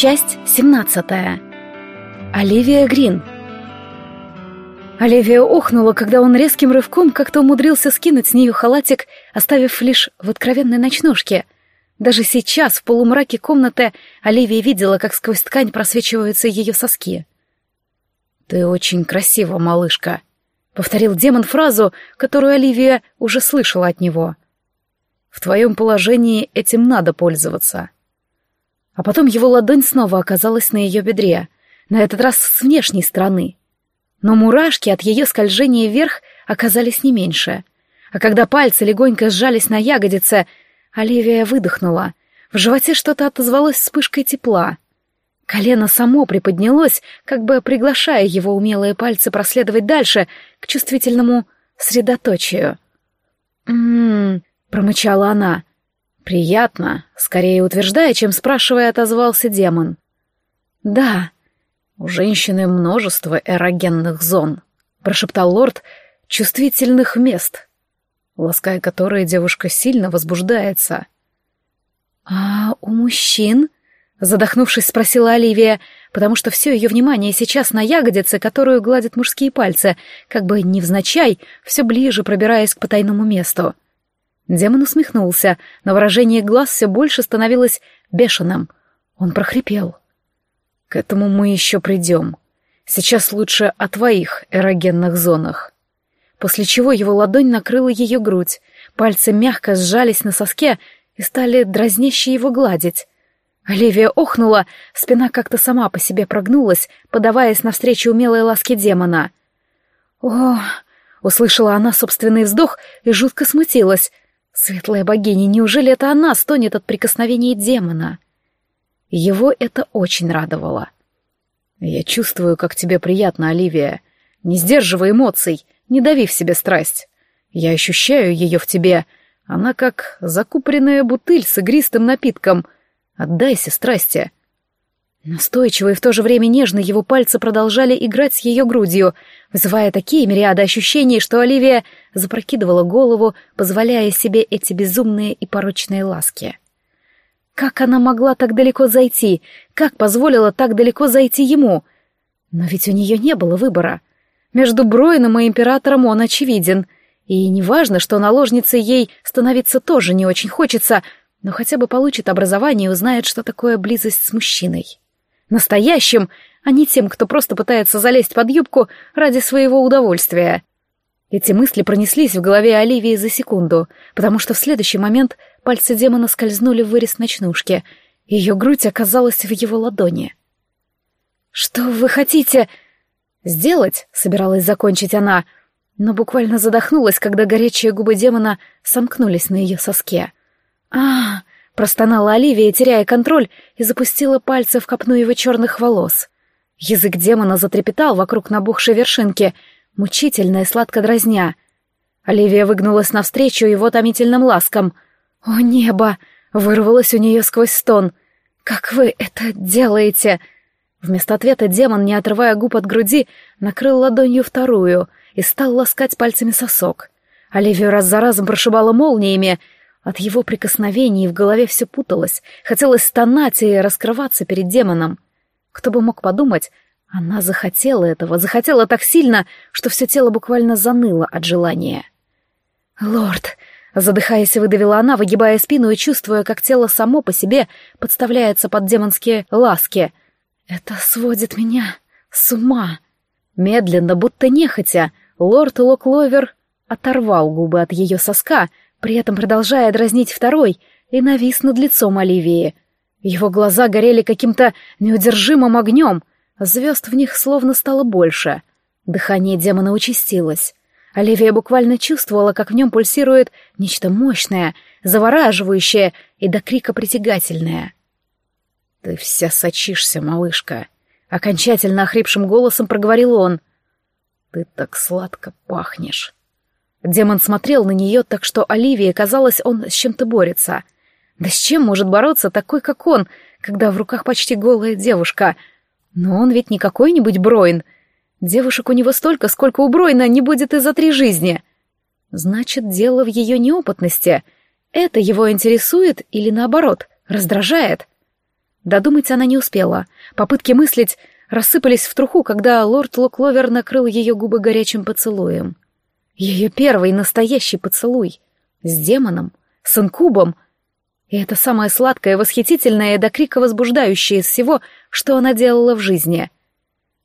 Часть 17. Оливия Грин. Оливия охнула, когда он резким рывком как-то умудрился скинуть с нее халатик, оставив лишь в откровенной ночнушке. Даже сейчас, в полумраке комнаты, Оливия видела, как сквозь ткань просвечиваются ее соски. «Ты очень красива, малышка», — повторил демон фразу, которую Оливия уже слышала от него. «В твоем положении этим надо пользоваться». А потом его ладонь снова оказалась на ее бедре, на этот раз с внешней стороны. Но мурашки от ее скольжения вверх оказались не меньше. А когда пальцы легонько сжались на ягодице, Оливия выдохнула. В животе что-то отозвалось вспышкой тепла. Колено само приподнялось, как бы приглашая его умелые пальцы проследовать дальше, к чувствительному средоточию. «М-м-м», промычала она. «Приятно», — скорее утверждая, чем спрашивая, отозвался демон. «Да, у женщины множество эрогенных зон», — прошептал лорд, — «чувствительных мест, лаская которые девушка сильно возбуждается». «А у мужчин?» — задохнувшись, спросила Оливия, потому что все ее внимание сейчас на ягодице, которую гладят мужские пальцы, как бы невзначай, все ближе пробираясь к потайному месту. — Демон усмехнулся, но выражение глаз все больше становилось бешеным. Он прохрипел. «К этому мы еще придем. Сейчас лучше о твоих эрогенных зонах». После чего его ладонь накрыла ее грудь, пальцы мягко сжались на соске и стали дразняще его гладить. Оливия охнула, спина как-то сама по себе прогнулась, подаваясь навстречу умелой ласке демона. «О!» — услышала она собственный вздох и жутко смутилась — Светлая богиня, неужели это она стонет от прикосновения демона? Его это очень радовало. «Я чувствую, как тебе приятно, Оливия. Не сдерживай эмоций, не дави в себе страсть. Я ощущаю ее в тебе. Она как закупоренная бутыль с игристым напитком. Отдайся страсти». Настойчиво и в то же время нежно его пальцы продолжали играть с ее грудью, вызывая такие мириады ощущений, что Оливия запрокидывала голову, позволяя себе эти безумные и порочные ласки. Как она могла так далеко зайти? Как позволила так далеко зайти ему? Но ведь у нее не было выбора. Между Броином и Императором он очевиден. И неважно, что наложницей ей становиться тоже не очень хочется, но хотя бы получит образование и узнает, что такое близость с мужчиной. Настоящим, а не тем, кто просто пытается залезть под юбку ради своего удовольствия. Эти мысли пронеслись в голове Оливии за секунду, потому что в следующий момент пальцы демона скользнули в вырез ночнушки, и ее грудь оказалась в его ладони. «Что вы хотите?» «Сделать?» — собиралась закончить она, но буквально задохнулась, когда горячие губы демона сомкнулись на ее соске. «А, Простонала Оливия, теряя контроль, и запустила пальцы в копну его черных волос. Язык демона затрепетал вокруг набухшей вершинки, мучительно и сладко дразня. Оливия выгнулась навстречу его томительным ласкам. «О, небо!» — вырвалось у нее сквозь стон. «Как вы это делаете?» Вместо ответа демон, не отрывая губ от груди, накрыл ладонью вторую и стал ласкать пальцами сосок. Оливию раз за разом прошибала молниями — от его прикосновений в голове все путалось, хотелось стонать и раскрываться перед демоном. Кто бы мог подумать, она захотела этого, захотела так сильно, что все тело буквально заныло от желания. «Лорд!» — задыхаясь, выдавила она, выгибая спину и чувствуя, как тело само по себе подставляется под демонские ласки. «Это сводит меня с ума!» Медленно, будто нехотя, лорд Локловер оторвал губы от ее соска, при этом продолжая дразнить второй, и навис над лицом Оливии. Его глаза горели каким-то неудержимым огнем, звезд в них словно стало больше. Дыхание демона участилось. Оливия буквально чувствовала, как в нем пульсирует нечто мощное, завораживающее и до крика притягательное. «Ты вся сочишься, малышка», — окончательно охрипшим голосом проговорил он. «Ты так сладко пахнешь». Демон смотрел на нее так, что Оливии казалось, он с чем-то борется. Да с чем может бороться такой, как он, когда в руках почти голая девушка? Но он ведь не какой-нибудь Броин. Девушек у него столько, сколько у Бройна не будет и за три жизни. Значит, дело в ее неопытности. Это его интересует или, наоборот, раздражает? Додумать она не успела. Попытки мыслить рассыпались в труху, когда лорд Локловер накрыл ее губы горячим поцелуем. Ее первый настоящий поцелуй. С демоном, с инкубом. И это самое сладкое, восхитительное и до крика возбуждающее из всего, что она делала в жизни.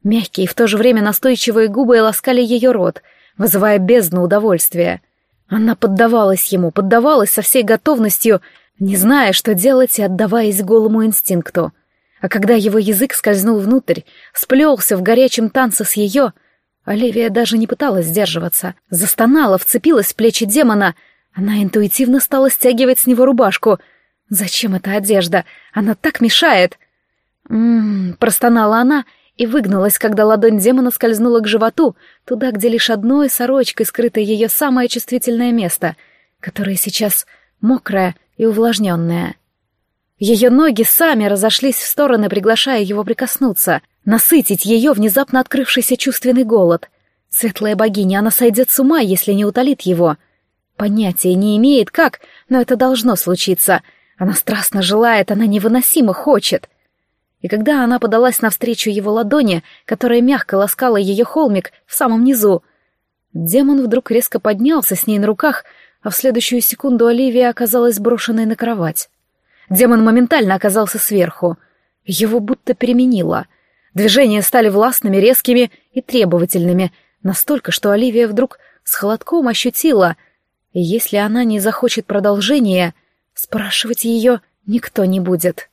Мягкие и в то же время настойчивые губы ласкали ее рот, вызывая бездну удовольствия. Она поддавалась ему, поддавалась со всей готовностью, не зная, что делать и отдаваясь голому инстинкту. А когда его язык скользнул внутрь, сплелся в горячем танце с ее, Оливия даже не пыталась сдерживаться. Застонала, вцепилась в плечи демона. Она интуитивно стала стягивать с него рубашку. «Зачем эта одежда? Она так мешает!» «М-м-м», простонала она и выгнулась, когда ладонь демона скользнула к животу, туда, где лишь одной сорочкой скрыто ее самое чувствительное место, которое сейчас мокрое и увлажненное. Ее ноги сами разошлись в стороны, приглашая его прикоснуться — насытить ее внезапно открывшийся чувственный голод. Светлая богиня, она сойдет с ума, если не утолит его. Понятия не имеет, как, но это должно случиться. Она страстно желает, она невыносимо хочет. И когда она подалась навстречу его ладони, которая мягко ласкала ее холмик в самом низу, демон вдруг резко поднялся с ней на руках, а в следующую секунду Оливия оказалась брошенной на кровать. Демон моментально оказался сверху. Его будто переменило — Движения стали властными, резкими и требовательными, настолько, что Оливия вдруг с холодком ощутила, и если она не захочет продолжения, спрашивать ее никто не будет.